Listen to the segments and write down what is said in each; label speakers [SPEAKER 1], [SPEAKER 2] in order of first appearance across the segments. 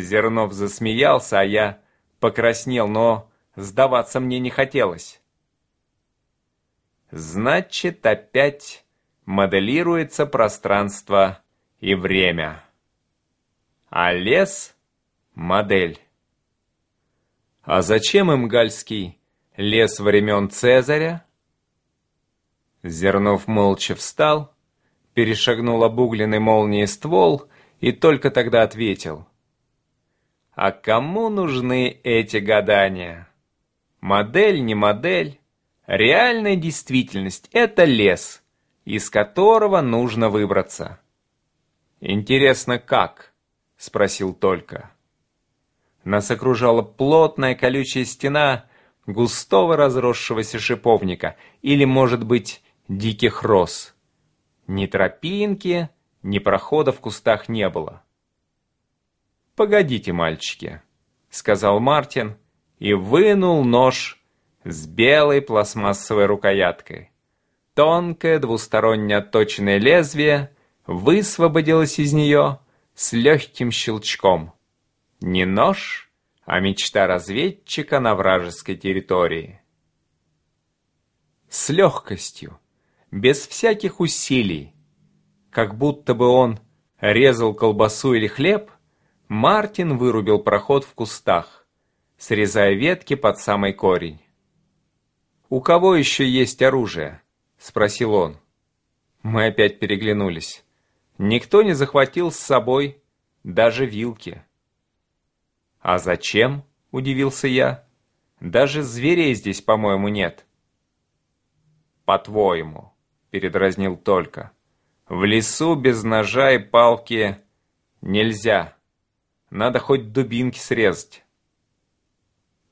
[SPEAKER 1] Зернов засмеялся, а я покраснел, но сдаваться мне не хотелось. Значит, опять моделируется пространство и время. А лес — модель. А зачем им гальский лес времен Цезаря? Зернов молча встал, перешагнул обугленный молнией ствол и только тогда ответил. А кому нужны эти гадания? Модель не модель. Реальная действительность — это лес, из которого нужно выбраться. «Интересно, как?» — спросил только. Нас окружала плотная колючая стена густого разросшегося шиповника или, может быть, диких роз. Ни тропинки, ни прохода в кустах не было. «Погодите, мальчики», — сказал Мартин и вынул нож с белой пластмассовой рукояткой. Тонкое двусторонне отточенное лезвие высвободилось из нее с легким щелчком. Не нож, а мечта разведчика на вражеской территории. С легкостью, без всяких усилий, как будто бы он резал колбасу или хлеб, Мартин вырубил проход в кустах, срезая ветки под самый корень. «У кого еще есть оружие?» — спросил он. Мы опять переглянулись. Никто не захватил с собой даже вилки. «А зачем?» — удивился я. «Даже зверей здесь, по-моему, нет». «По-твоему», — передразнил только. «В лесу без ножа и палки нельзя. Надо хоть дубинки срезать».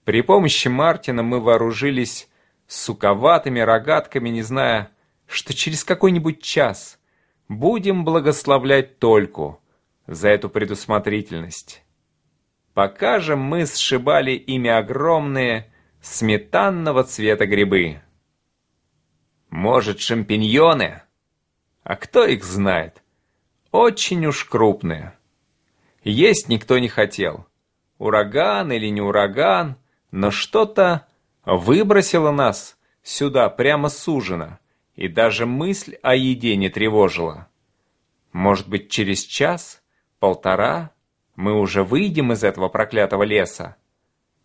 [SPEAKER 1] При помощи Мартина мы вооружились суковатыми рогатками, не зная, что через какой-нибудь час будем благословлять Тольку за эту предусмотрительность. Пока же мы сшибали ими огромные сметанного цвета грибы. Может, шампиньоны? А кто их знает? Очень уж крупные. Есть никто не хотел. Ураган или не ураган, но что-то выбросило нас сюда прямо с ужина, и даже мысль о еде не тревожила. Может быть, через час, полтора мы уже выйдем из этого проклятого леса.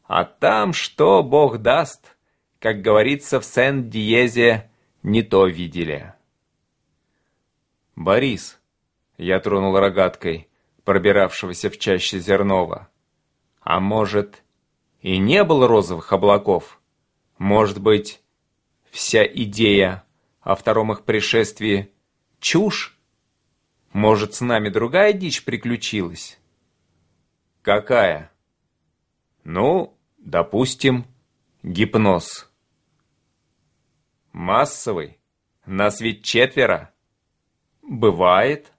[SPEAKER 1] А там что Бог даст, как говорится в Сен-Диезе, не то видели. «Борис», — я тронул рогаткой, пробиравшегося в чаще Зернова, «а может, и не было розовых облаков? Может быть, вся идея о втором их пришествии — чушь? Может, с нами другая дичь приключилась?» «Какая?» «Ну, допустим, гипноз». «Массовый? Нас ведь четверо?» «Бывает».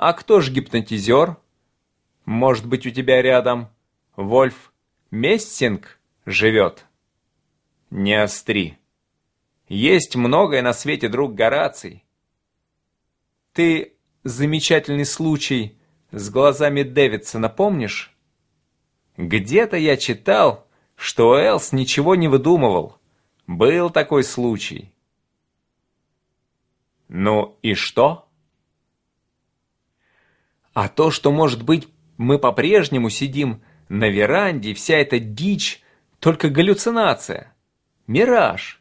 [SPEAKER 1] «А кто ж гипнотизер?» «Может быть, у тебя рядом Вольф Мессинг живет?» «Не остри. Есть многое на свете, друг Гораций». «Ты замечательный случай с глазами Дэвидсона, помнишь? Где-то я читал, что Элс ничего не выдумывал. Был такой случай. Ну и что? А то, что, может быть, мы по-прежнему сидим на веранде, вся эта дичь, только галлюцинация, мираж.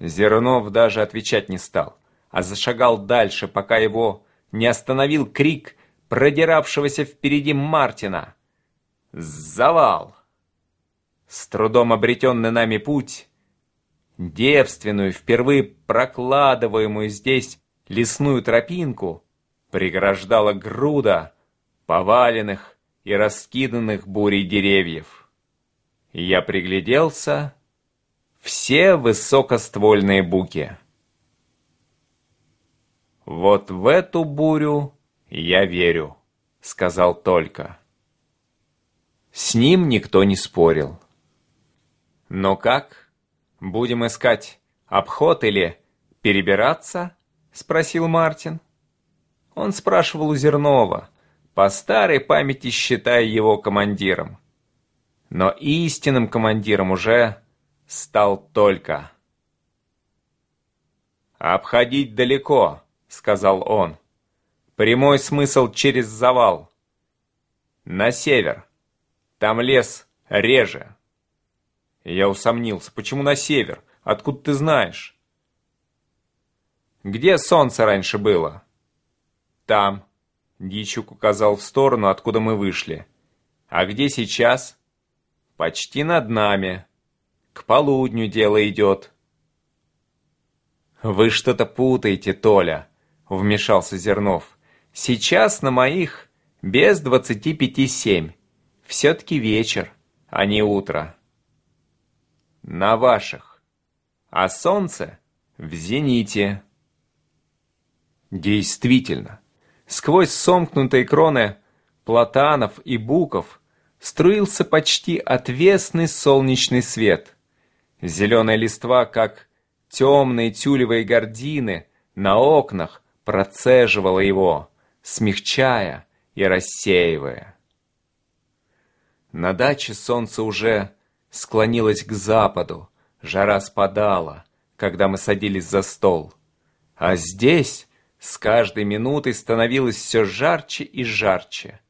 [SPEAKER 1] Зернов даже отвечать не стал, а зашагал дальше, пока его не остановил крик продиравшегося впереди Мартина. Завал! С трудом обретенный нами путь, девственную, впервые прокладываемую здесь лесную тропинку, преграждала груда поваленных и раскиданных бурей деревьев. Я пригляделся, все высокоствольные буки. Вот в эту бурю «Я верю», — сказал только. С ним никто не спорил. «Но как? Будем искать обход или перебираться?» — спросил Мартин. Он спрашивал у Зернова, по старой памяти считая его командиром. Но истинным командиром уже стал только. «Обходить далеко», — сказал он. «Прямой смысл через завал. На север. Там лес реже». Я усомнился. «Почему на север? Откуда ты знаешь?» «Где солнце раньше было?» «Там», — Дичук указал в сторону, откуда мы вышли. «А где сейчас?» «Почти над нами. К полудню дело идет». «Вы что-то путаете, Толя», — вмешался Зернов. «Сейчас на моих без двадцати пяти семь. Все-таки вечер, а не утро». «На ваших. А солнце в зените». Действительно, сквозь сомкнутые кроны платанов и буков струился почти отвесный солнечный свет. Зеленая листва, как темные тюлевые гардины на окнах процеживала его, смягчая и рассеивая. На даче солнце уже склонилось к западу, жара спадала, когда мы садились за стол. А здесь с каждой минутой становилось все жарче и жарче.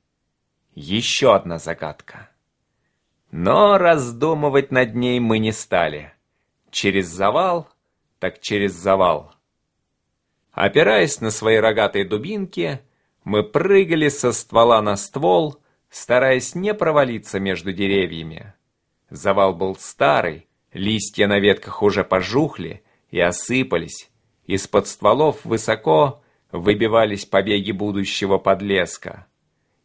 [SPEAKER 1] Еще одна загадка. Но раздумывать над ней мы не стали. Через завал, так через завал. Опираясь на свои рогатые дубинки, мы прыгали со ствола на ствол, стараясь не провалиться между деревьями. Завал был старый, листья на ветках уже пожухли и осыпались. Из-под стволов высоко выбивались побеги будущего подлеска.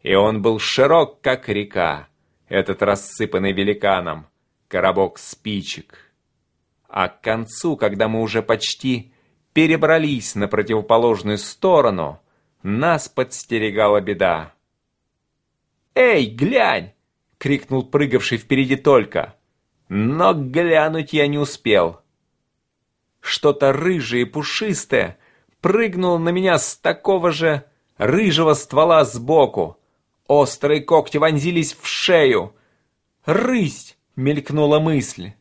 [SPEAKER 1] И он был широк, как река, этот рассыпанный великаном, коробок спичек. А к концу, когда мы уже почти перебрались на противоположную сторону, нас подстерегала беда. «Эй, глянь!» — крикнул прыгавший впереди только. Но глянуть я не успел. Что-то рыжее и пушистое — прыгнул на меня с такого же рыжего ствола сбоку. Острые когти вонзились в шею. «Рысь!» — мелькнула мысль.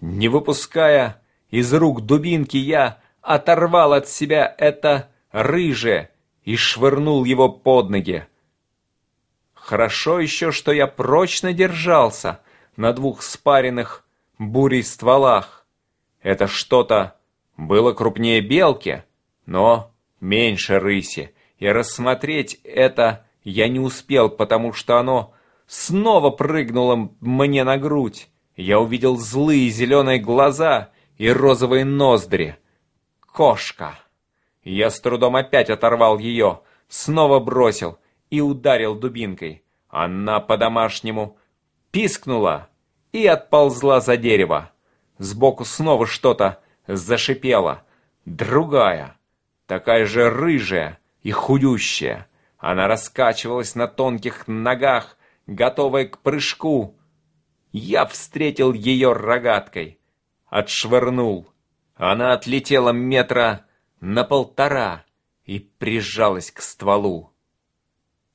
[SPEAKER 1] Не выпуская из рук дубинки, я оторвал от себя это рыжее и швырнул его под ноги. Хорошо еще, что я прочно держался на двух спаренных бурей стволах. Это что-то было крупнее белки, но меньше рыси, и рассмотреть это я не успел, потому что оно снова прыгнуло мне на грудь. Я увидел злые зеленые глаза и розовые ноздри. Кошка. Я с трудом опять оторвал ее, снова бросил и ударил дубинкой. Она по-домашнему пискнула и отползла за дерево. Сбоку снова что-то зашипела. Другая, такая же рыжая и худющая. Она раскачивалась на тонких ногах, готовая к прыжку. Я встретил ее рогаткой. Отшвырнул. Она отлетела метра на полтора и прижалась к стволу.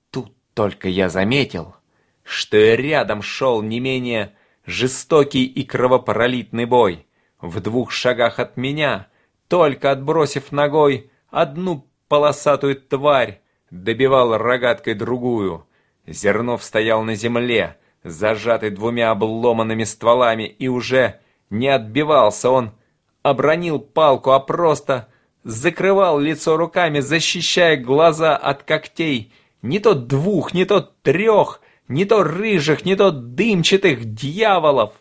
[SPEAKER 1] Тут только я заметил, что рядом шел не менее жестокий и кровопролитный бой в двух шагах от меня, только отбросив ногой одну полосатую тварь, добивал рогаткой другую. Зернов стоял на земле, зажатый двумя обломанными стволами, и уже не отбивался он, обронил палку, а просто закрывал лицо руками, защищая глаза от когтей, не то двух, не то трех, не то рыжих, не то дымчатых дьяволов.